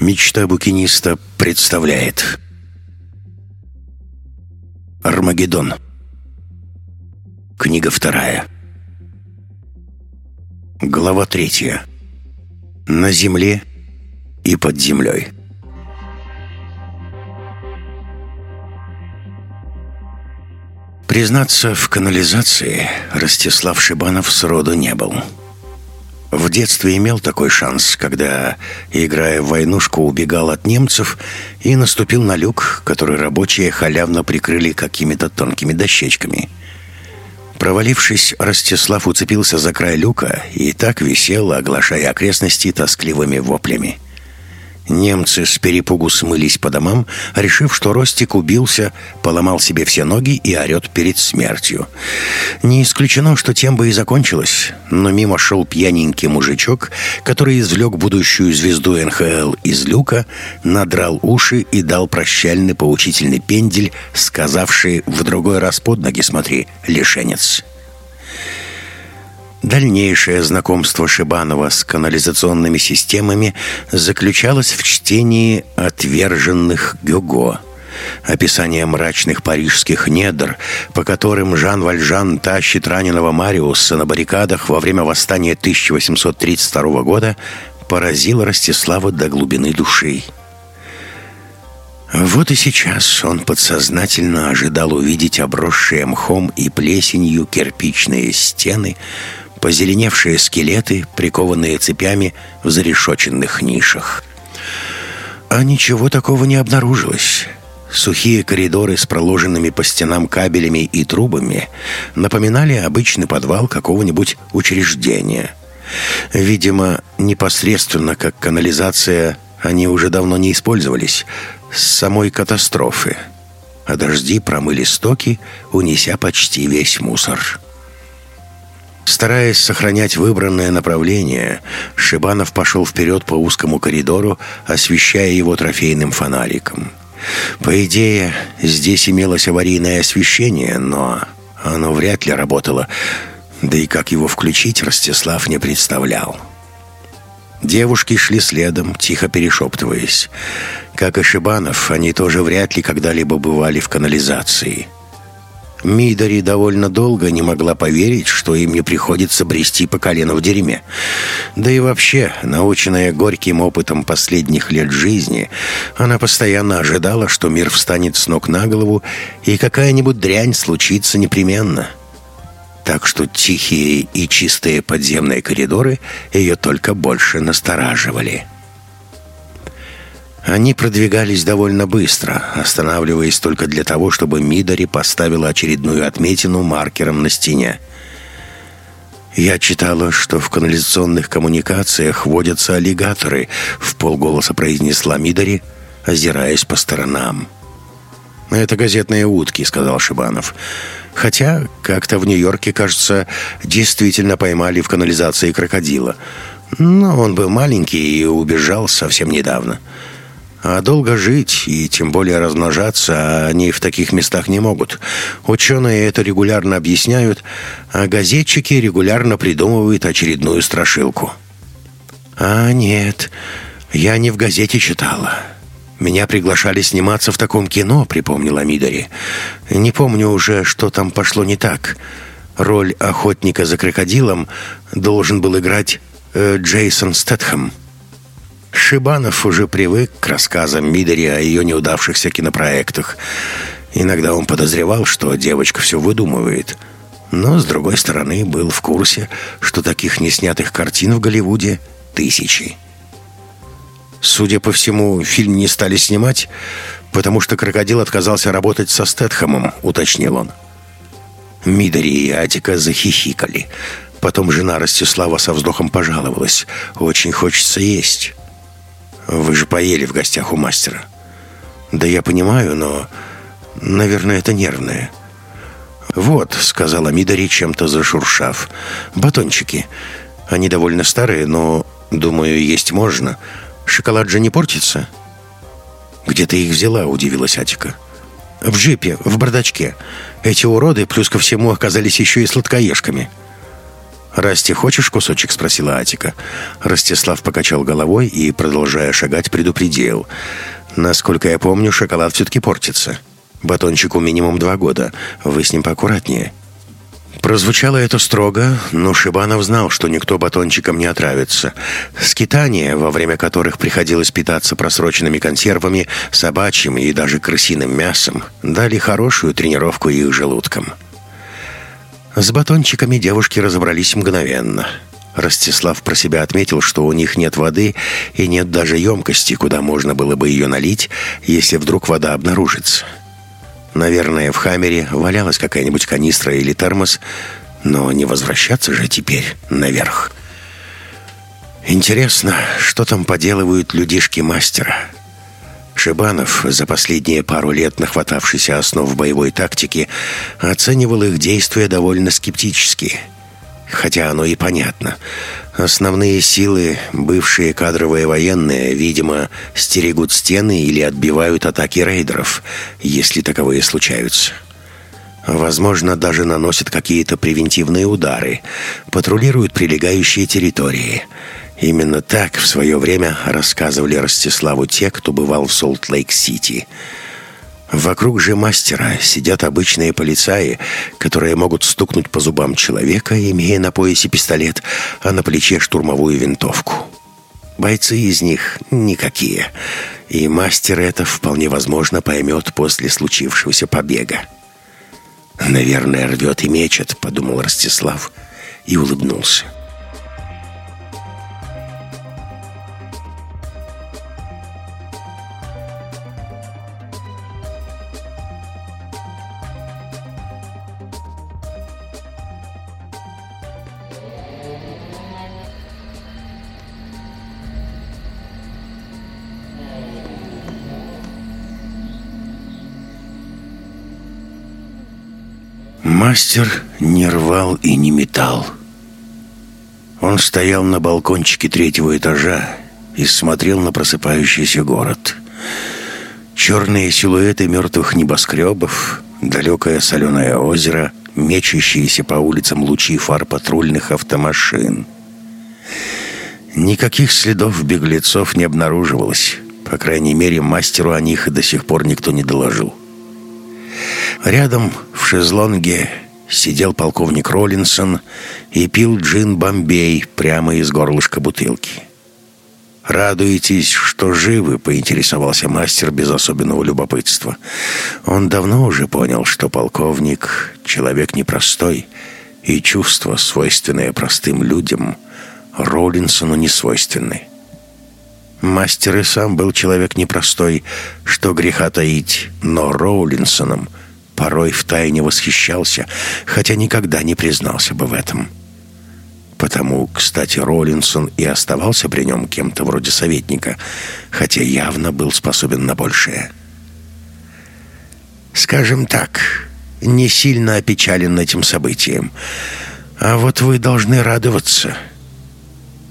Мечта букиниста представляет. Армагеддон. Книга вторая. Глава третья. На земле и под землей Признаться, в канализации Ростислав Шибанов сроду не был. В детстве имел такой шанс, когда, играя в войнушку, убегал от немцев и наступил на люк, который рабочие халявно прикрыли какими-то тонкими дощечками. Провалившись, Ростислав уцепился за край люка и так висел, оглашая окрестности тоскливыми воплями. Немцы с перепугу смылись по домам, решив, что Ростик убился, поломал себе все ноги и орет перед смертью. Не исключено, что тем бы и закончилось, но мимо шел пьяненький мужичок, который извлек будущую звезду НХЛ из люка, надрал уши и дал прощальный поучительный пендель, сказавший «в другой раз под ноги смотри, лишенец». Дальнейшее знакомство Шибанова с канализационными системами заключалось в чтении «Отверженных Гюго», описание мрачных парижских недр, по которым Жан Вальжан тащит раненого Мариуса на баррикадах во время восстания 1832 года, поразило Ростислава до глубины души. Вот и сейчас он подсознательно ожидал увидеть обросшие мхом и плесенью кирпичные стены, позеленевшие скелеты, прикованные цепями в зарешоченных нишах. А ничего такого не обнаружилось. Сухие коридоры с проложенными по стенам кабелями и трубами напоминали обычный подвал какого-нибудь учреждения. Видимо, непосредственно как канализация они уже давно не использовались, с самой катастрофы. А дожди промыли стоки, унеся почти весь мусор. Стараясь сохранять выбранное направление, Шибанов пошел вперед по узкому коридору, освещая его трофейным фонариком. По идее, здесь имелось аварийное освещение, но оно вряд ли работало, да и как его включить, Ростислав не представлял. Девушки шли следом, тихо перешептываясь. Как и Шибанов, они тоже вряд ли когда-либо бывали в канализации – Мидари довольно долго не могла поверить, что им не приходится брести по колено в дерьме. Да и вообще, наученная горьким опытом последних лет жизни, она постоянно ожидала, что мир встанет с ног на голову, и какая-нибудь дрянь случится непременно. Так что тихие и чистые подземные коридоры ее только больше настораживали. Они продвигались довольно быстро, останавливаясь только для того, чтобы Мидари поставила очередную отметину маркером на стене. «Я читала, что в канализационных коммуникациях водятся аллигаторы», — в полголоса произнесла Мидари, озираясь по сторонам. «Это газетные утки», — сказал Шибанов. «Хотя как-то в Нью-Йорке, кажется, действительно поймали в канализации крокодила. Но он был маленький и убежал совсем недавно». А долго жить и тем более размножаться они в таких местах не могут. Ученые это регулярно объясняют, а газетчики регулярно придумывают очередную страшилку. «А нет, я не в газете читала. Меня приглашали сниматься в таком кино», — припомнила Мидори. «Не помню уже, что там пошло не так. Роль охотника за крокодилом должен был играть э, Джейсон Стэтхэм». Шибанов уже привык к рассказам Мидори о ее неудавшихся кинопроектах. Иногда он подозревал, что девочка все выдумывает. Но, с другой стороны, был в курсе, что таких неснятых картин в Голливуде тысячи. Судя по всему, фильм не стали снимать, потому что крокодил отказался работать со Стэтхэмом, уточнил он. Мидори и Атика захихикали. Потом жена Ростислава со вздохом пожаловалась. «Очень хочется есть». Вы же поели в гостях у мастера. Да я понимаю, но, наверное, это нервное. Вот, сказала Мидари, чем-то зашуршав. Батончики. Они довольно старые, но, думаю, есть можно. Шоколад же не портится? Где ты их взяла, удивилась Атика. В джипе, в бардачке. Эти уроды, плюс ко всему, оказались еще и сладкоежками. «Расти, хочешь кусочек?» — спросила Атика. Ростислав покачал головой и, продолжая шагать, предупредил. «Насколько я помню, шоколад все-таки портится. Батончику минимум два года. Вы с ним поаккуратнее». Прозвучало это строго, но Шибанов знал, что никто батончиком не отравится. Скитания, во время которых приходилось питаться просроченными консервами, собачьим и даже крысиным мясом, дали хорошую тренировку их желудкам. С батончиками девушки разобрались мгновенно. Ростислав про себя отметил, что у них нет воды и нет даже емкости, куда можно было бы ее налить, если вдруг вода обнаружится. Наверное, в Хаммере валялась какая-нибудь канистра или термос, но не возвращаться же теперь наверх. Интересно, что там поделывают людишки мастера? Шибанов, за последние пару лет нахватавшийся основ боевой тактики, оценивал их действия довольно скептически. Хотя оно и понятно – Основные силы, бывшие кадровые военные, видимо, стерегут стены или отбивают атаки рейдеров, если таковые случаются. Возможно, даже наносят какие-то превентивные удары, патрулируют прилегающие территории. Именно так в свое время рассказывали Ростиславу те, кто бывал в Солт-Лейк-Сити – Вокруг же мастера сидят обычные полицаи, которые могут стукнуть по зубам человека, имея на поясе пистолет, а на плече штурмовую винтовку. Бойцы из них никакие, и мастер это вполне возможно поймет после случившегося побега. «Наверное, рвет и мечет», — подумал Ростислав и улыбнулся. Мастер не рвал и не метал. Он стоял на балкончике третьего этажа и смотрел на просыпающийся город. Черные силуэты мертвых небоскребов, далекое соленое озеро, мечущиеся по улицам лучи фар патрульных автомашин. Никаких следов беглецов не обнаруживалось. По крайней мере, мастеру о них до сих пор никто не доложил. Рядом шезлонге сидел полковник Роллинсон и пил джин «Бомбей» прямо из горлышка бутылки. «Радуетесь, что живы?» — поинтересовался мастер без особенного любопытства. Он давно уже понял, что полковник — человек непростой, и чувства, свойственные простым людям, Роллинсону не свойственны. Мастер и сам был человек непростой, что греха таить, но Роулинсоном — порой втайне восхищался, хотя никогда не признался бы в этом. Потому, кстати, Роллинсон и оставался при нем кем-то вроде советника, хотя явно был способен на большее. Скажем так, не сильно опечален этим событием. А вот вы должны радоваться.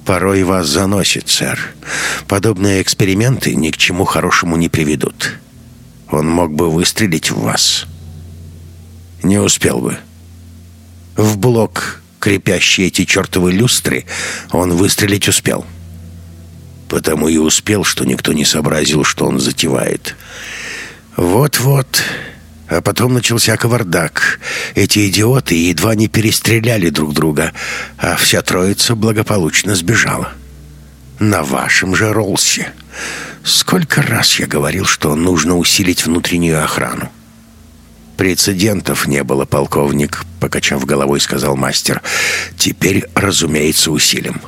Порой вас заносит, сэр. Подобные эксперименты ни к чему хорошему не приведут. Он мог бы выстрелить в вас. Не успел бы. В блок, крепящий эти чертовы люстры, он выстрелить успел. Потому и успел, что никто не сообразил, что он затевает. Вот-вот... А потом начался кавардак. Эти идиоты едва не перестреляли друг друга, а вся троица благополучно сбежала. На вашем же Ролсе. Сколько раз я говорил, что нужно усилить внутреннюю охрану. «Прецедентов не было, полковник», — покачав головой, сказал мастер. «Теперь, разумеется, усилим.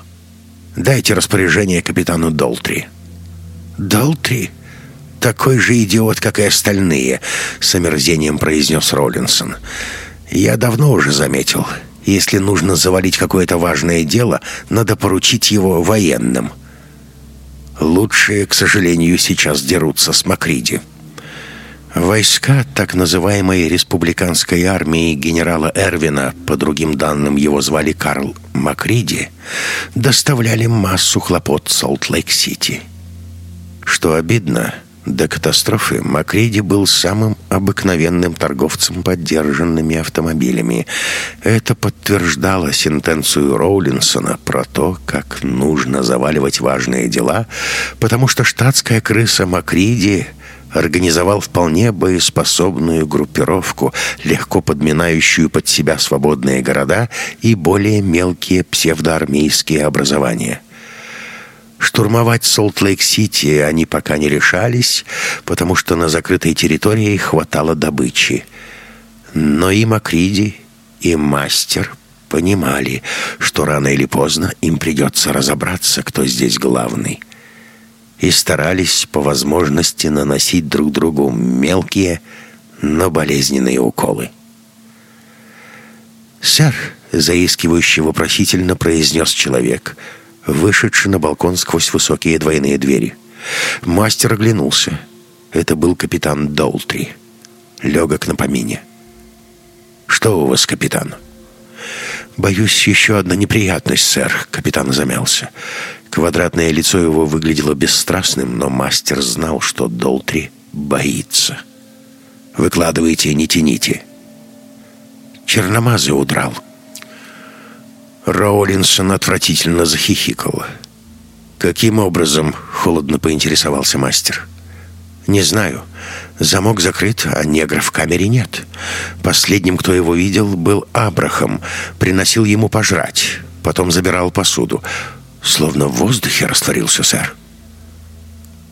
Дайте распоряжение капитану Долтри». «Долтри? Такой же идиот, как и остальные», — с омерзением произнес Роллинсон. «Я давно уже заметил. Если нужно завалить какое-то важное дело, надо поручить его военным». Лучшие, к сожалению, сейчас дерутся с Макриди. Войска так называемой республиканской армии генерала Эрвина, по другим данным его звали Карл Макриди, доставляли массу хлопот Солт-Лейк-Сити. Что обидно, До катастрофы Макриди был самым обыкновенным торговцем поддержанными автомобилями. Это подтверждало сентенцию Роулинсона про то, как нужно заваливать важные дела, потому что штатская крыса Макриди организовал вполне боеспособную группировку, легко подминающую под себя свободные города и более мелкие псевдоармейские образования – Штурмовать Солт-Лейк-Сити они пока не решались, потому что на закрытой территории хватало добычи. Но и Макриди, и Мастер понимали, что рано или поздно им придется разобраться, кто здесь главный. И старались по возможности наносить друг другу мелкие, но болезненные уколы. «Сэр», — заискивающе вопросительно произнес человек — вышедший на балкон сквозь высокие двойные двери. Мастер оглянулся. Это был капитан Долтри. Легок на помине. «Что у вас, капитан?» «Боюсь, еще одна неприятность, сэр», — капитан замялся. Квадратное лицо его выглядело бесстрастным, но мастер знал, что Долтри боится. «Выкладывайте, не тяните». Черномазый удрал. Роулинсон отвратительно захихикал. «Каким образом?» — холодно поинтересовался мастер. «Не знаю. Замок закрыт, а негра в камере нет. Последним, кто его видел, был Абрахам. Приносил ему пожрать. Потом забирал посуду. Словно в воздухе растворился, сэр».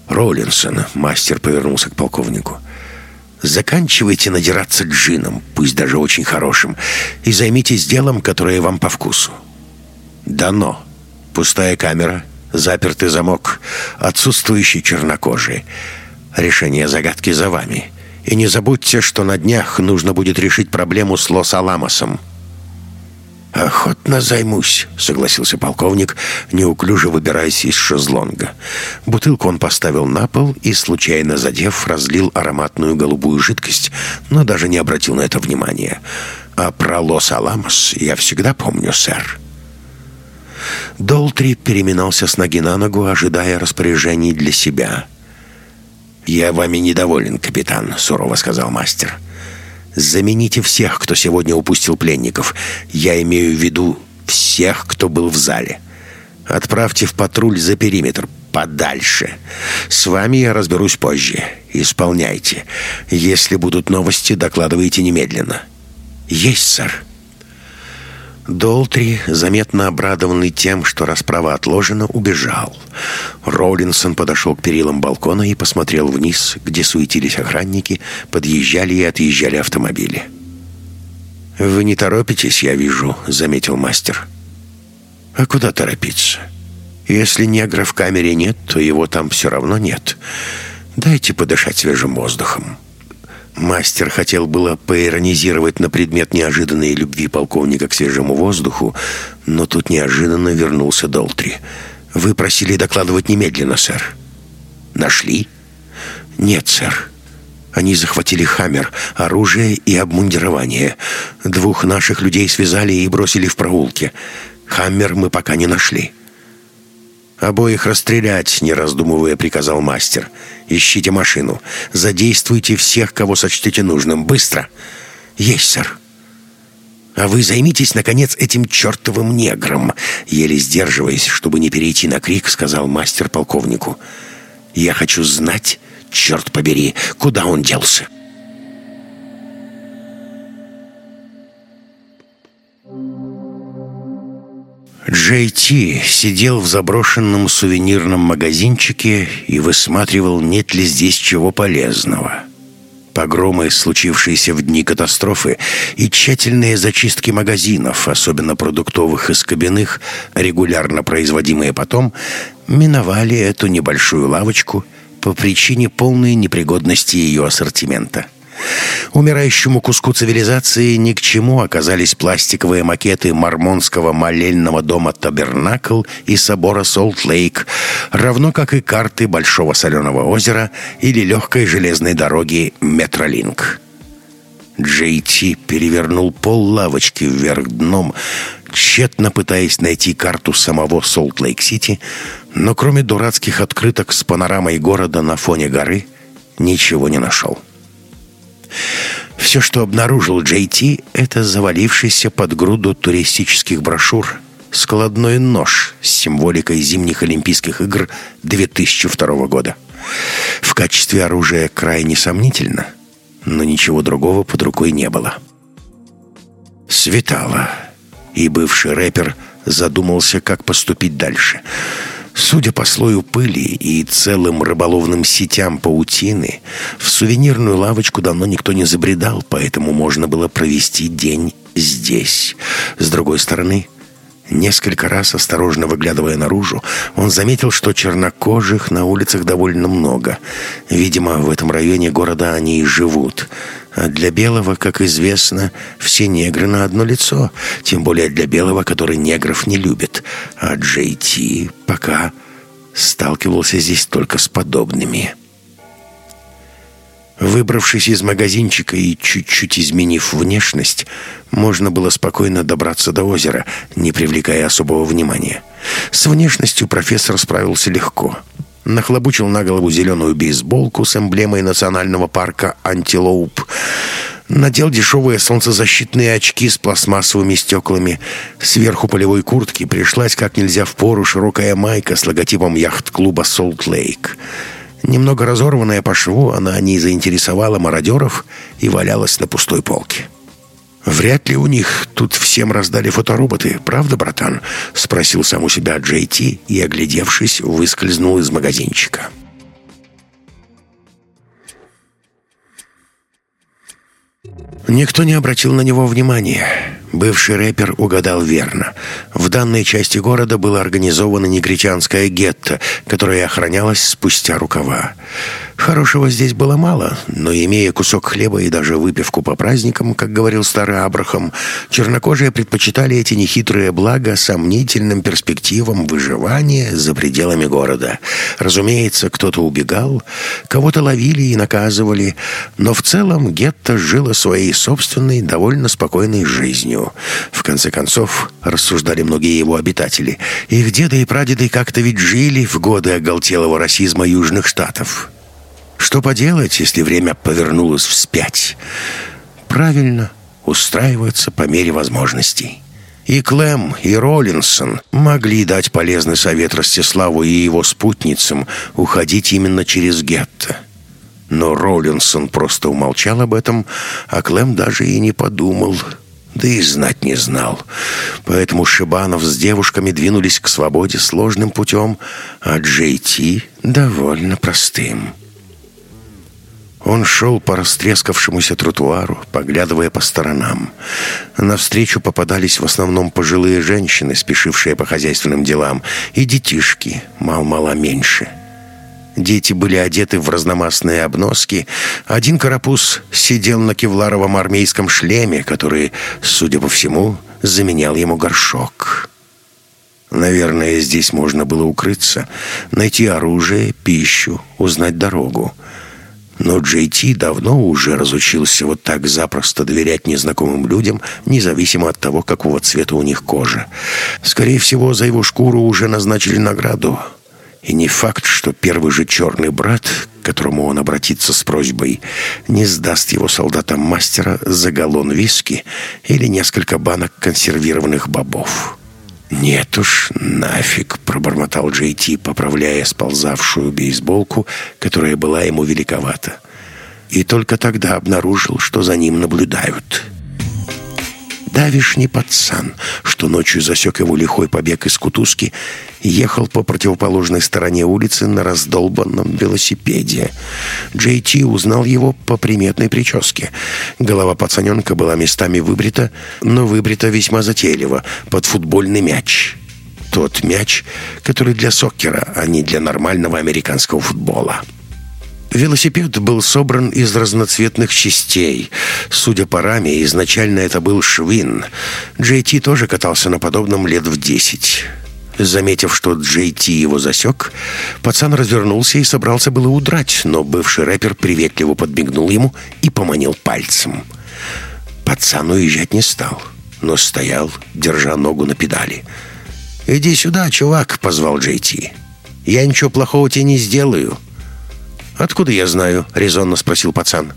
«Роулинсон», — мастер повернулся к полковнику, — «заканчивайте надираться джином, пусть даже очень хорошим, и займитесь делом, которое вам по вкусу. Дано. Пустая камера, запертый замок, отсутствующий чернокожий. Решение загадки за вами. И не забудьте, что на днях нужно будет решить проблему с Лос-Аламосом. «Охотно займусь», — согласился полковник, неуклюже выбираясь из шезлонга. Бутылку он поставил на пол и, случайно задев, разлил ароматную голубую жидкость, но даже не обратил на это внимания. «А про Лос-Аламос я всегда помню, сэр». Долтри переминался с ноги на ногу, ожидая распоряжений для себя. «Я вами недоволен, капитан», — сурово сказал мастер. «Замените всех, кто сегодня упустил пленников. Я имею в виду всех, кто был в зале. Отправьте в патруль за периметр, подальше. С вами я разберусь позже. Исполняйте. Если будут новости, докладывайте немедленно». «Есть, сэр». Долтри, заметно обрадованный тем, что расправа отложена, убежал. Роулинсон подошел к перилам балкона и посмотрел вниз, где суетились охранники, подъезжали и отъезжали автомобили. «Вы не торопитесь, я вижу», — заметил мастер. «А куда торопиться? Если негра в камере нет, то его там все равно нет. Дайте подышать свежим воздухом». Мастер хотел было поиронизировать на предмет неожиданной любви полковника к свежему воздуху, но тут неожиданно вернулся Долтри. «Вы просили докладывать немедленно, сэр». «Нашли?» «Нет, сэр. Они захватили «Хаммер», оружие и обмундирование. Двух наших людей связали и бросили в проулке. «Хаммер» мы пока не нашли». «Обоих расстрелять», — не раздумывая, приказал мастер. «Ищите машину. Задействуйте всех, кого сочтете нужным. Быстро!» «Есть, сэр». «А вы займитесь, наконец, этим чертовым негром», — еле сдерживаясь, чтобы не перейти на крик, сказал мастер полковнику. «Я хочу знать, черт побери, куда он делся». Джей Ти сидел в заброшенном сувенирном магазинчике и высматривал, нет ли здесь чего полезного. Погромы, случившиеся в дни катастрофы, и тщательные зачистки магазинов, особенно продуктовых и скобяных, регулярно производимые потом, миновали эту небольшую лавочку по причине полной непригодности ее ассортимента. Умирающему куску цивилизации ни к чему оказались пластиковые макеты мормонского молельного дома Табернакл и собора Солт-Лейк, равно как и карты Большого Соленого озера или легкой железной дороги Метролинк. Джей Ти перевернул пол лавочки вверх дном, тщетно пытаясь найти карту самого Солт-Лейк-Сити, но кроме дурацких открыток с панорамой города на фоне горы — ничего не нашел. Все, что обнаружил Джей Ти, это завалившийся под груду туристических брошюр складной нож с символикой зимних Олимпийских игр 2002 года. В качестве оружия крайне сомнительно, но ничего другого под рукой не было. Светало, и бывший рэпер задумался, как поступить дальше – Судя по слою пыли и целым рыболовным сетям паутины, в сувенирную лавочку давно никто не забредал, поэтому можно было провести день здесь. С другой стороны, несколько раз, осторожно выглядывая наружу, он заметил, что чернокожих на улицах довольно много. Видимо, в этом районе города они и живут. А для белого, как известно, все негры на одно лицо. Тем более для белого, который негров не любит. А Джей Ти пока сталкивался здесь только с подобными. Выбравшись из магазинчика и чуть-чуть изменив внешность, можно было спокойно добраться до озера, не привлекая особого внимания. С внешностью профессор справился легко – нахлобучил на голову зеленую бейсболку с эмблемой национального парка «Антилоуп», надел дешевые солнцезащитные очки с пластмассовыми стеклами. Сверху полевой куртки пришлась как нельзя в пору широкая майка с логотипом яхт-клуба «Солт Лейк». Немного разорванная по шву, она не заинтересовала мародеров и валялась на пустой полке. «Вряд ли у них тут всем раздали фотороботы, правда, братан?» — спросил сам у себя Джей Ти и, оглядевшись, выскользнул из магазинчика. Никто не обратил на него внимания. Бывший рэпер угадал верно. В данной части города было организовано негритянское гетто, которое охранялось спустя рукава. Хорошего здесь было мало, но имея кусок хлеба и даже выпивку по праздникам, как говорил старый Абрахам, чернокожие предпочитали эти нехитрые блага сомнительным перспективам выживания за пределами города. Разумеется, кто-то убегал, кого-то ловили и наказывали, но в целом гетто жило своей собственной, довольно спокойной жизнью. В конце концов, рассуждали многие его обитатели, их деды и прадеды как-то ведь жили в годы оголтелого расизма Южных Штатов. Что поделать, если время повернулось вспять? Правильно, устраиваться по мере возможностей. И Клем, и Роллинсон могли дать полезный совет Ростиславу и его спутницам уходить именно через гетто. Но Роллинсон просто умолчал об этом, а Клем даже и не подумал, да и знать не знал. Поэтому Шибанов с девушками двинулись к свободе сложным путем, а Джей Ти — довольно простым. Он шел по растрескавшемуся тротуару, поглядывая по сторонам. Навстречу попадались в основном пожилые женщины, спешившие по хозяйственным делам, и детишки, мал-мало меньше. Дети были одеты в разномастные обноски. Один карапуз сидел на кевларовом армейском шлеме, который, судя по всему, заменял ему горшок. Наверное, здесь можно было укрыться, найти оружие, пищу, узнать дорогу. Но Джей Ти давно уже разучился вот так запросто доверять незнакомым людям, независимо от того, какого цвета у них кожа. Скорее всего, за его шкуру уже назначили награду. И не факт, что первый же черный брат, к которому он обратится с просьбой, не сдаст его солдатам мастера за галлон виски или несколько банок консервированных бобов. «Нет уж, нафиг», — пробормотал Джей Ти, поправляя сползавшую бейсболку, которая была ему великовата. И только тогда обнаружил, что за ним наблюдают. Давишний пацан, что ночью засек его лихой побег из кутузки, ехал по противоположной стороне улицы на раздолбанном велосипеде. Джей Ти узнал его по приметной прическе. Голова пацаненка была местами выбрита, но выбрита весьма затейливо, под футбольный мяч. Тот мяч, который для соккера, а не для нормального американского футбола. Велосипед был собран из разноцветных частей. Судя по раме, изначально это был швин. Джей Ти тоже катался на подобном лет в десять. Заметив, что Джей Ти его засек, пацан развернулся и собрался было удрать, но бывший рэпер приветливо подмигнул ему и поманил пальцем. Пацан уезжать не стал, но стоял, держа ногу на педали. «Иди сюда, чувак», — позвал Джей Ти. «Я ничего плохого тебе не сделаю». «Откуда я знаю?» — резонно спросил пацан.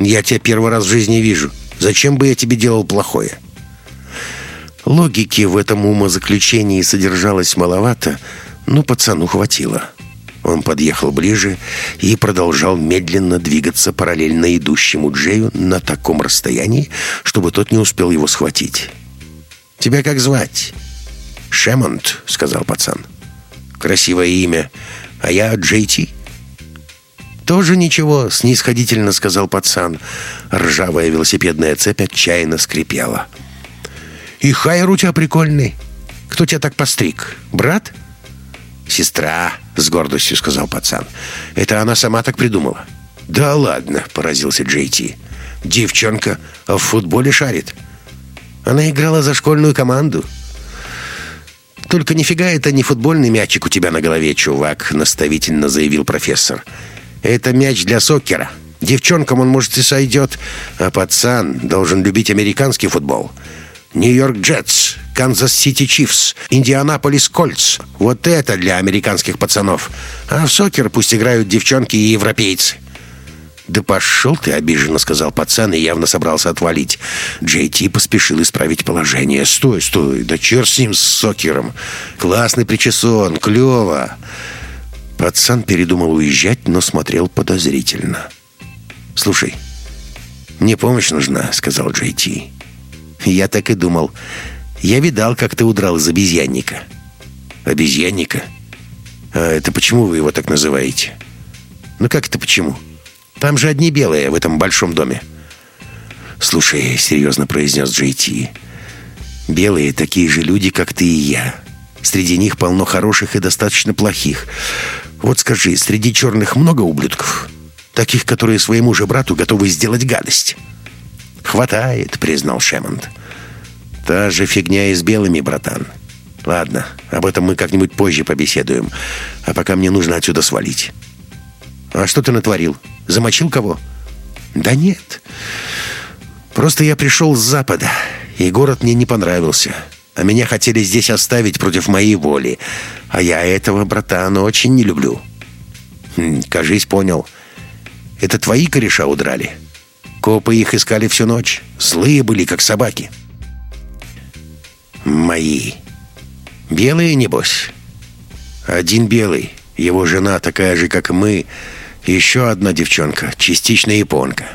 «Я тебя первый раз в жизни вижу. Зачем бы я тебе делал плохое?» Логики в этом умозаключении содержалось маловато, но пацану хватило. Он подъехал ближе и продолжал медленно двигаться параллельно идущему Джею на таком расстоянии, чтобы тот не успел его схватить. «Тебя как звать?» «Шемонт», — сказал пацан. «Красивое имя. А я Джей Ти». «Тоже ничего», — снисходительно сказал пацан. Ржавая велосипедная цепь отчаянно скрипела. «И хайр у тебя прикольный. Кто тебя так постриг? Брат?» «Сестра», — с гордостью сказал пацан. «Это она сама так придумала». «Да ладно», — поразился Джей Ти. «Девчонка в футболе шарит». Она играла за школьную команду. «Только нифига это не футбольный мячик у тебя на голове, чувак», — наставительно заявил профессор. «Это мяч для сокера. Девчонкам он, может, и сойдет, а пацан должен любить американский футбол. Нью-Йорк Джетс, Канзас-Сити Чифс, Индианаполис Колтс. Вот это для американских пацанов. А в сокер пусть играют девчонки и европейцы». «Да пошел ты!» — обиженно сказал пацан и явно собрался отвалить. Джей Ти поспешил исправить положение. «Стой, стой! Да черт с ним, с сокером! Классный причесон! Клево!» Пацан передумал уезжать, но смотрел подозрительно. «Слушай, мне помощь нужна», — сказал Джей Ти. «Я так и думал. Я видал, как ты удрал из обезьянника». «Обезьянника? А это почему вы его так называете?» «Ну как это почему?» Там же одни белые в этом большом доме». «Слушай», — серьезно произнес Джей Ти, — «белые такие же люди, как ты и я. Среди них полно хороших и достаточно плохих. Вот скажи, среди черных много ублюдков? Таких, которые своему же брату готовы сделать гадость?» «Хватает», — признал Шемонд. «Та же фигня и с белыми, братан. Ладно, об этом мы как-нибудь позже побеседуем. А пока мне нужно отсюда свалить». «А что ты натворил?» Замочил кого?» «Да нет. Просто я пришел с запада, и город мне не понравился. А меня хотели здесь оставить против моей воли. А я этого, братан, очень не люблю». Хм, «Кажись, понял. Это твои кореша удрали?» Копы их искали всю ночь. Злые были, как собаки. Мои. Белые, небось? Один белый. Его жена такая же, как мы, еще одна девчонка, частично японка.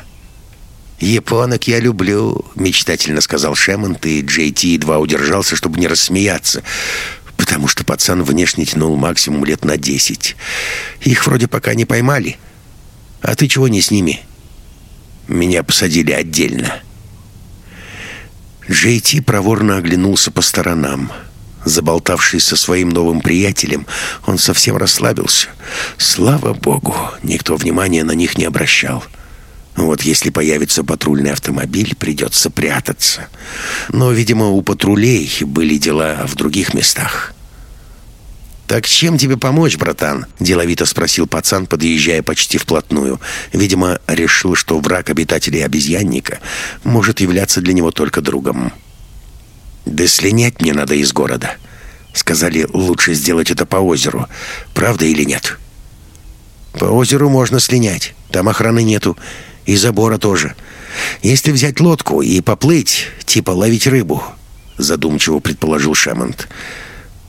«Японок я люблю», — мечтательно сказал Шемонт, и Джей Ти едва удержался, чтобы не рассмеяться, потому что пацан внешне тянул максимум лет на десять. Их вроде пока не поймали. А ты чего не с ними? Меня посадили отдельно. Джей Ти проворно оглянулся по сторонам. Заболтавшись со своим новым приятелем, он совсем расслабился. Слава богу, никто внимания на них не обращал. Вот если появится патрульный автомобиль, придется прятаться. Но, видимо, у патрулей были дела в других местах. «Так чем тебе помочь, братан?» – деловито спросил пацан, подъезжая почти вплотную. Видимо, решил, что враг обитателей обезьянника может являться для него только другом. «Да слинять мне надо из города». Сказали, лучше сделать это по озеру. Правда или нет? По озеру можно слинять. Там охраны нету. И забора тоже. Если взять лодку и поплыть, типа ловить рыбу, задумчиво предположил Шамонт.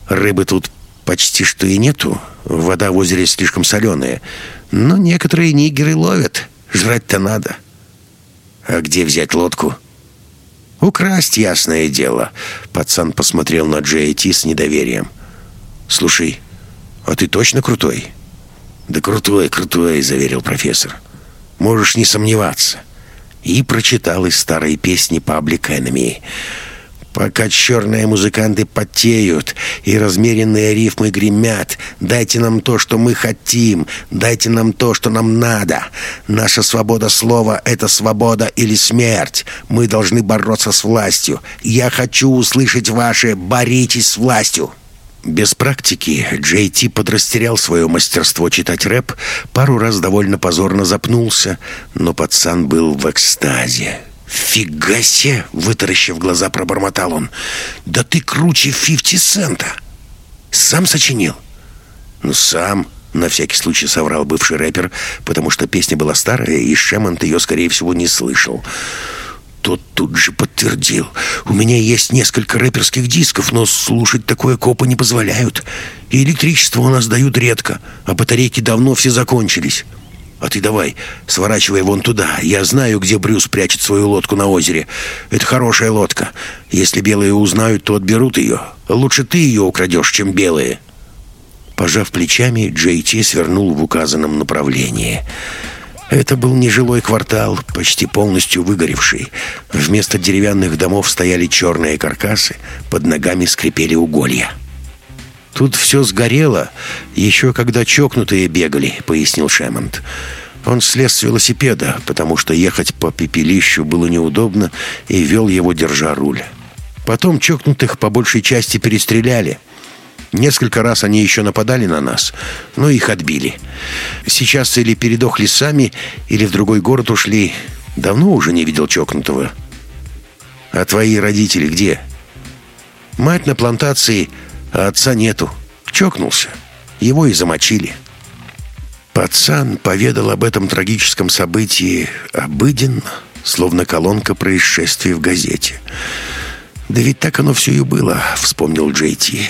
Рыбы тут почти что и нету. Вода в озере слишком соленая. Но некоторые нигеры ловят. Жрать-то надо. А где взять лодку? «Украсть, ясное дело!» Пацан посмотрел на Джей Ти с недоверием. «Слушай, а ты точно крутой?» «Да крутой, крутой», — заверил профессор. «Можешь не сомневаться». И прочитал из старой песни Паблик Энеми. Пока черные музыканты потеют и размеренные рифмы гремят, дайте нам то, что мы хотим, дайте нам то, что нам надо. Наша свобода слова — это свобода или смерть. Мы должны бороться с властью. Я хочу услышать ваше «боритесь с властью». Без практики Джей Ти подрастерял свое мастерство читать рэп, пару раз довольно позорно запнулся, но пацан был в экстазе. «Фига себе!» — вытаращив глаза, пробормотал он. «Да ты круче фифти цента!» «Сам сочинил?» «Ну, сам. На всякий случай соврал бывший рэпер, потому что песня была старая, и Шемонт ее, скорее всего, не слышал. Тот тут же подтвердил. «У меня есть несколько рэперских дисков, но слушать такое копы не позволяют. И электричество у нас дают редко, а батарейки давно все закончились. А ты давай, сворачивай вон туда. Я знаю, где Брюс прячет свою лодку на озере. Это хорошая лодка. Если белые узнают, то отберут ее. Лучше ты ее украдешь, чем белые». Пожав плечами, Джей Ти свернул в указанном направлении. Это был нежилой квартал, почти полностью выгоревший. Вместо деревянных домов стояли черные каркасы, под ногами скрипели уголья. «Тут все сгорело, еще когда чокнутые бегали», — пояснил Шемонт. Он слез с велосипеда, потому что ехать по пепелищу было неудобно, и вел его, держа руль. Потом чокнутых по большей части перестреляли — Несколько раз они еще нападали на нас, но их отбили. Сейчас или передохли сами, или в другой город ушли. Давно уже не видел чокнутого. А твои родители где? Мать на плантации, а отца нету. Чокнулся. Его и замочили. Пацан поведал об этом трагическом событии обыденно, словно колонка происшествий в газете. «Да ведь так оно все и было», — вспомнил Джей Ти.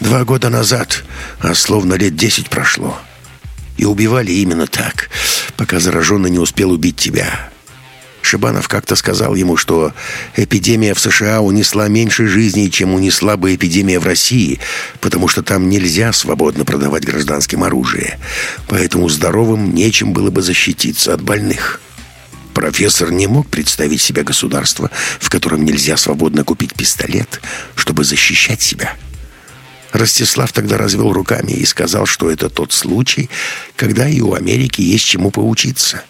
Два года назад, а словно лет десять прошло. И убивали именно так, пока зараженный не успел убить тебя. Шибанов как-то сказал ему, что эпидемия в США унесла меньше жизней, чем унесла бы эпидемия в России, потому что там нельзя свободно продавать гражданским оружие. Поэтому здоровым нечем было бы защититься от больных. Профессор не мог представить себе государство, в котором нельзя свободно купить пистолет, чтобы защищать себя. Ростислав тогда развел руками и сказал, что это тот случай, когда и у Америки есть чему поучиться.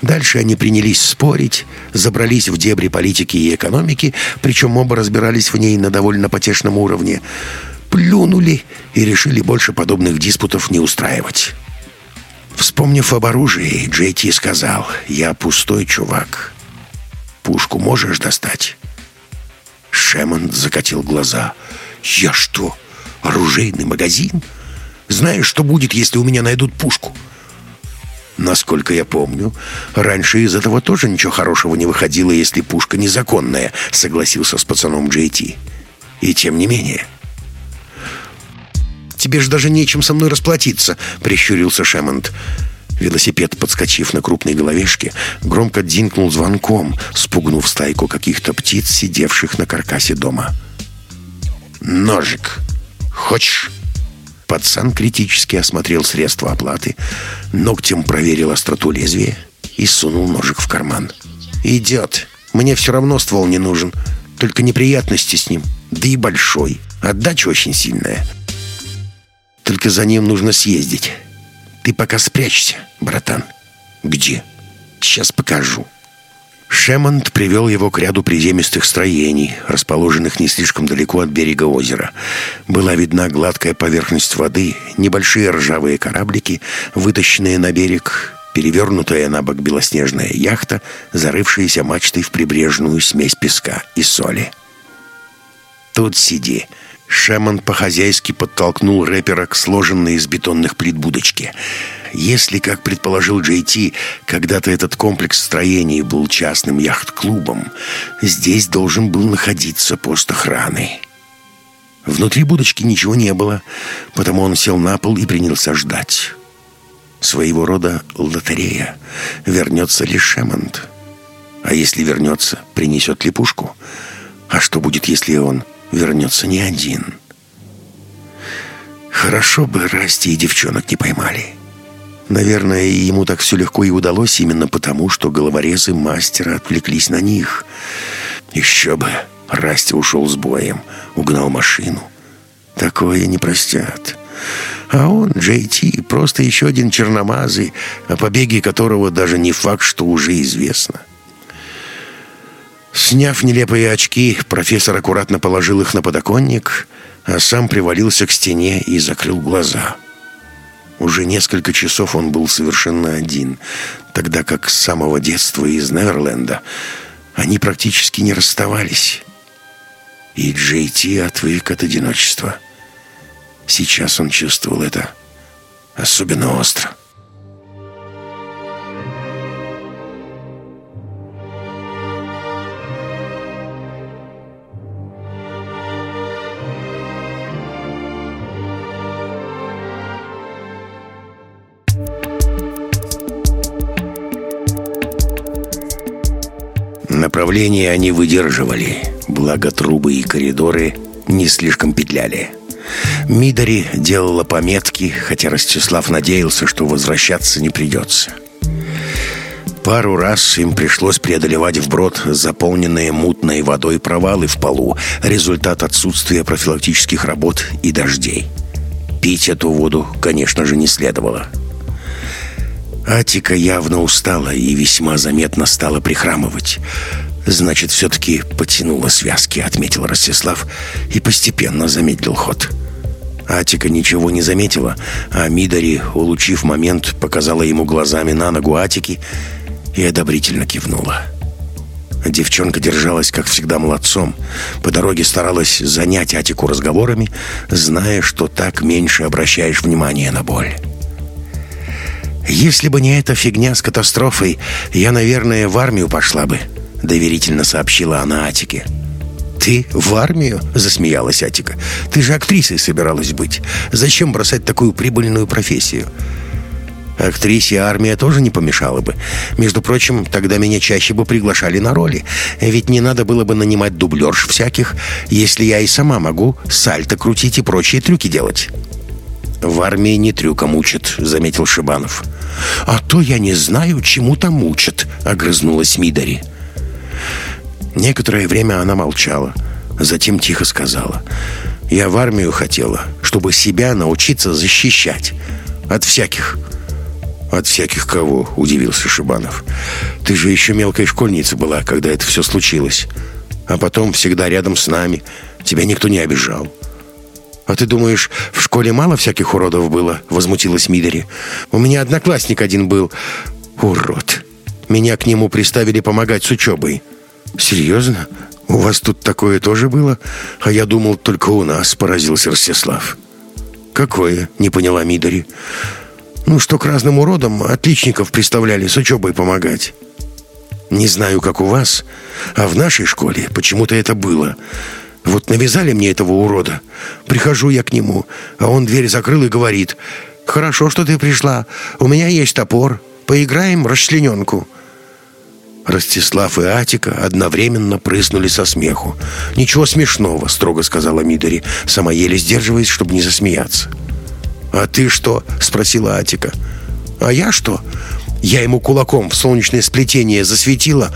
Дальше они принялись спорить, забрались в дебри политики и экономики, причем оба разбирались в ней на довольно потешном уровне, плюнули и решили больше подобных диспутов не устраивать. Вспомнив об оружии, Джей Ти сказал, «Я пустой чувак. Пушку можешь достать?» Шемонд закатил глаза – «Я что, оружейный магазин? Знаешь, что будет, если у меня найдут пушку?» Насколько я помню, раньше из этого тоже ничего хорошего не выходило, если пушка незаконная, согласился с пацаном Джей Ти. И тем не менее. «Тебе же даже нечем со мной расплатиться», — прищурился Шемонт. Велосипед, подскочив на крупной головешке, громко динкнул звонком, спугнув стайку каких-то птиц, сидевших на каркасе дома. Ножик. Хочешь?» Пацан критически осмотрел средства оплаты, ногтем проверил остроту лезвия и сунул ножик в карман. «Идет. Мне все равно ствол не нужен. Только неприятности с ним. Да и большой. Отдача очень сильная. Только за ним нужно съездить. Ты пока спрячься, братан». «Где?» «Сейчас покажу». Шемонт привел его к ряду приземистых строений, расположенных не слишком далеко от берега озера. Была видна гладкая поверхность воды, небольшие ржавые кораблики, вытащенные на берег, перевернутая на бок белоснежная яхта, зарывшаяся мачтой в прибрежную смесь песка и соли. «Тут сиди», Шемон по-хозяйски подтолкнул рэпера к сложенной из бетонных плит будочке. Если, как предположил Джей Ти, когда-то этот комплекс строений был частным яхт-клубом, здесь должен был находиться пост охраны. Внутри будочки ничего не было, потому он сел на пол и принялся ждать. Своего рода лотерея. Вернется ли Шемонт? А если вернется, принесет ли пушку? А что будет, если он вернется не один. Хорошо бы Расти и девчонок не поймали. Наверное, ему так все легко и удалось именно потому, что головорезы мастера отвлеклись на них. Еще бы, Расти ушел с боем, угнал машину. Такое не простят. А он, Джей Ти, просто еще один черномазый, о побеге которого даже не факт, что уже известно. Сняв нелепые очки, профессор аккуратно положил их на подоконник, а сам привалился к стене и закрыл глаза. Уже несколько часов он был совершенно один, тогда как с самого детства из Неверленда они практически не расставались. И Джей Ти отвык от одиночества. Сейчас он чувствовал это особенно остро. Направление они выдерживали, благо трубы и коридоры не слишком петляли. Мидари делала пометки, хотя Ростислав надеялся, что возвращаться не придется. Пару раз им пришлось преодолевать вброд заполненные мутной водой провалы в полу, результат отсутствия профилактических работ и дождей. Пить эту воду, конечно же, не следовало. Атика явно устала и весьма заметно стала прихрамывать. «Значит, все-таки потянула связки», — отметил Ростислав и постепенно замедлил ход. Атика ничего не заметила, а Мидари, улучив момент, показала ему глазами на ногу Атики и одобрительно кивнула. Девчонка держалась, как всегда, молодцом. По дороге старалась занять Атику разговорами, зная, что так меньше обращаешь внимание на боль. «Если бы не эта фигня с катастрофой, я, наверное, в армию пошла бы», — доверительно сообщила она Атике. «Ты в армию?» — засмеялась Атика. «Ты же актрисой собиралась быть. Зачем бросать такую прибыльную профессию?» Актрисе армия тоже не помешала бы. Между прочим, тогда меня чаще бы приглашали на роли. Ведь не надо было бы нанимать дублерш всяких, если я и сама могу сальто крутить и прочие трюки делать. «В армии не трюком учат», — заметил Шибанов. «А то я не знаю, чему там учат», — огрызнулась Мидари. Некоторое время она молчала, затем тихо сказала. «Я в армию хотела, чтобы себя научиться защищать. От всяких». «От всяких кого?» — удивился Шибанов. «Ты же еще мелкой школьницей была, когда это все случилось. А потом всегда рядом с нами. Тебя никто не обижал». «А ты думаешь, в школе мало всяких уродов было?» — возмутилась Мидери. «У меня одноклассник один был. Урод. Меня к нему приставили помогать с учебой». «Серьезно? У вас тут такое тоже было? А я думал, только у нас», — поразился Ростислав. «Какое?» — не поняла Мидори. «Ну, что к разным уродам отличников приставляли с учебой помогать». «Не знаю, как у вас, а в нашей школе почему-то это было». Вот навязали мне этого урода. Прихожу я к нему, а он дверь закрыл и говорит, «Хорошо, что ты пришла. У меня есть топор. Поиграем расчлененку». Ростислав и Атика одновременно прыснули со смеху. «Ничего смешного», — строго сказала Мидори, сама еле сдерживаясь, чтобы не засмеяться. «А ты что?» — спросила Атика. «А я что?» Я ему кулаком в солнечное сплетение засветила,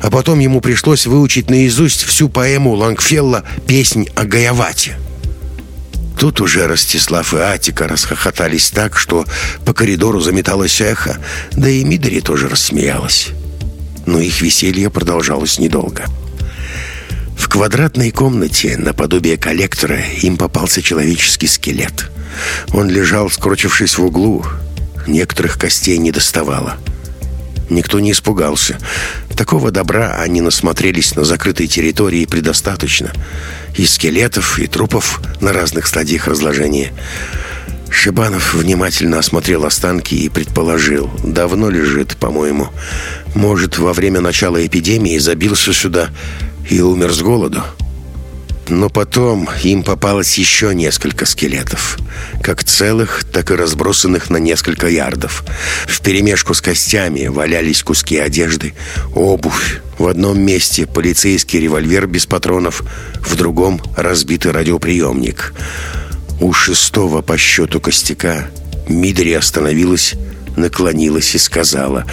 а потом ему пришлось выучить наизусть всю поэму Лангфелла «Песнь о Гаявате». Тут уже Ростислав и Атика расхохотались так, что по коридору заметалось эхо, да и Мидори тоже рассмеялась. Но их веселье продолжалось недолго. В квадратной комнате, наподобие коллектора, им попался человеческий скелет. Он лежал, скрочившись в углу. Некоторых костей не доставало. Никто не испугался. Такого добра они насмотрелись на закрытой территории предостаточно. И скелетов, и трупов на разных стадиях разложения. Шибанов внимательно осмотрел останки и предположил. Давно лежит, по-моему. Может, во время начала эпидемии забился сюда и умер с голоду. Но потом им попалось еще несколько скелетов. Как целых, так и разбросанных на несколько ярдов. В перемешку с костями валялись куски одежды, обувь. В одном месте полицейский револьвер без патронов, в другом разбитый радиоприемник. У шестого по счету костяка Мидри остановилась, наклонилась и сказала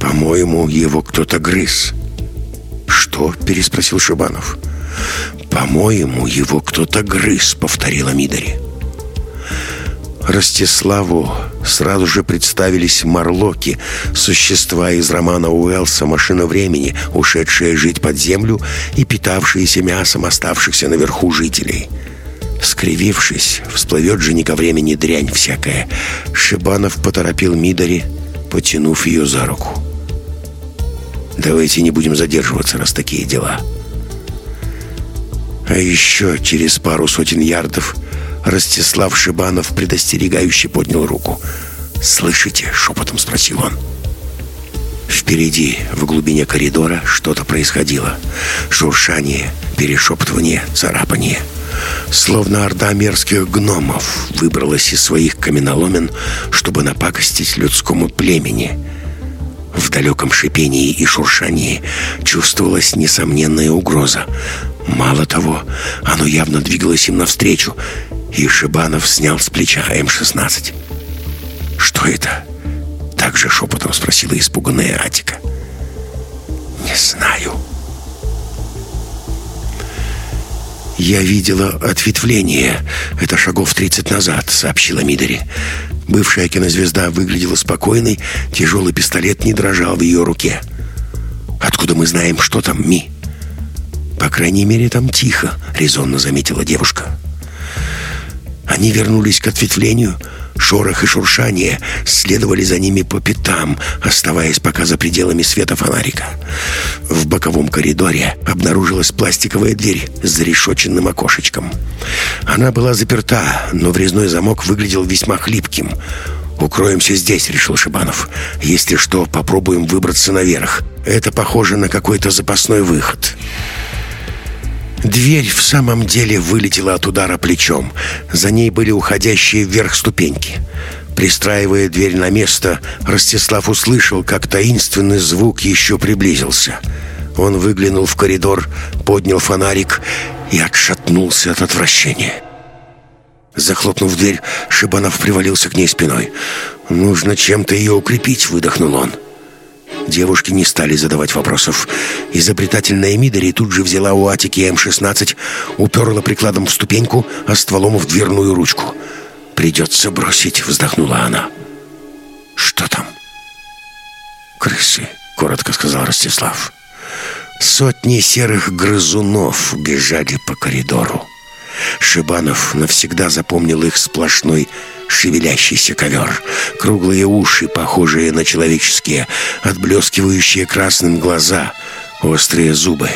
«По-моему, его кто-то грыз». «Что?» – переспросил Шибанов. «По-моему, его кто-то грыз», — повторила Мидори. Ростиславу сразу же представились Марлоки, существа из романа Уэллса «Машина времени», ушедшие жить под землю и питавшиеся мясом оставшихся наверху жителей. Скривившись, всплывет же не ко времени дрянь всякая. Шибанов поторопил Мидори, потянув ее за руку. «Давайте не будем задерживаться, раз такие дела». А еще через пару сотен ярдов Ростислав Шибанов предостерегающе поднял руку. «Слышите?» — шепотом спросил он. Впереди, в глубине коридора, что-то происходило. Шуршание, перешептывание, царапание. Словно орда мерзких гномов выбралась из своих каменоломен, чтобы напакостить людскому племени. В далеком шипении и шуршании чувствовалась несомненная угроза. Мало того, оно явно двигалось им навстречу, и Шибанов снял с плеча М-16. «Что это?» Также шепотом спросила испуганная Атика. «Не знаю». «Я видела ответвление. Это шагов 30 назад», — сообщила Мидори. Бывшая кинозвезда выглядела спокойной, тяжелый пистолет не дрожал в ее руке. «Откуда мы знаем, что там, Ми?» «По крайней мере, там тихо», — резонно заметила девушка. Они вернулись к ответвлению, Шорох и шуршание следовали за ними по пятам, оставаясь пока за пределами света фонарика. В боковом коридоре обнаружилась пластиковая дверь с зарешоченным окошечком. Она была заперта, но врезной замок выглядел весьма хлипким. «Укроемся здесь», — решил Шибанов. «Если что, попробуем выбраться наверх. Это похоже на какой-то запасной выход». Дверь в самом деле вылетела от удара плечом. За ней были уходящие вверх ступеньки. Пристраивая дверь на место, Ростислав услышал, как таинственный звук еще приблизился. Он выглянул в коридор, поднял фонарик и отшатнулся от отвращения. Захлопнув дверь, Шибанов привалился к ней спиной. «Нужно чем-то ее укрепить», — выдохнул он. Девушки не стали задавать вопросов. Изобретательная Мидори тут же взяла у Атики М-16, уперла прикладом в ступеньку, а стволом в дверную ручку. «Придется бросить», — вздохнула она. «Что там?» «Крысы», — коротко сказал Ростислав. Сотни серых грызунов бежали по коридору. Шибанов навсегда запомнил их сплошной шевелящийся ковер, круглые уши, похожие на человеческие, отблескивающие красным глаза, острые зубы.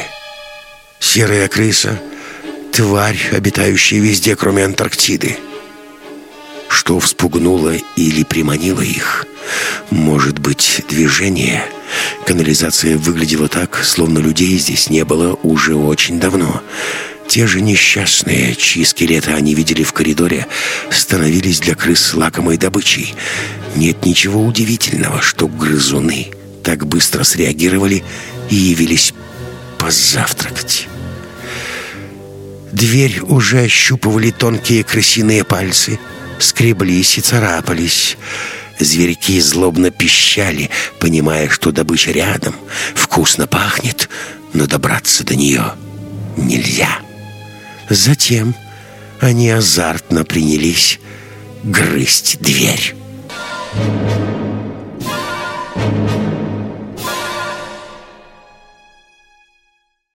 Серая крыса — тварь, обитающая везде, кроме Антарктиды. Что вспугнуло или приманило их? Может быть, движение? Канализация выглядела так, словно людей здесь не было уже очень давно — те же несчастные, чьи скелеты они видели в коридоре, становились для крыс лакомой добычей. Нет ничего удивительного, что грызуны так быстро среагировали и явились позавтракать. Дверь уже ощупывали тонкие крысиные пальцы, скреблись и царапались. Зверьки злобно пищали, понимая, что добыча рядом, вкусно пахнет, но добраться до нее нельзя. Затем они азартно принялись грызть дверь.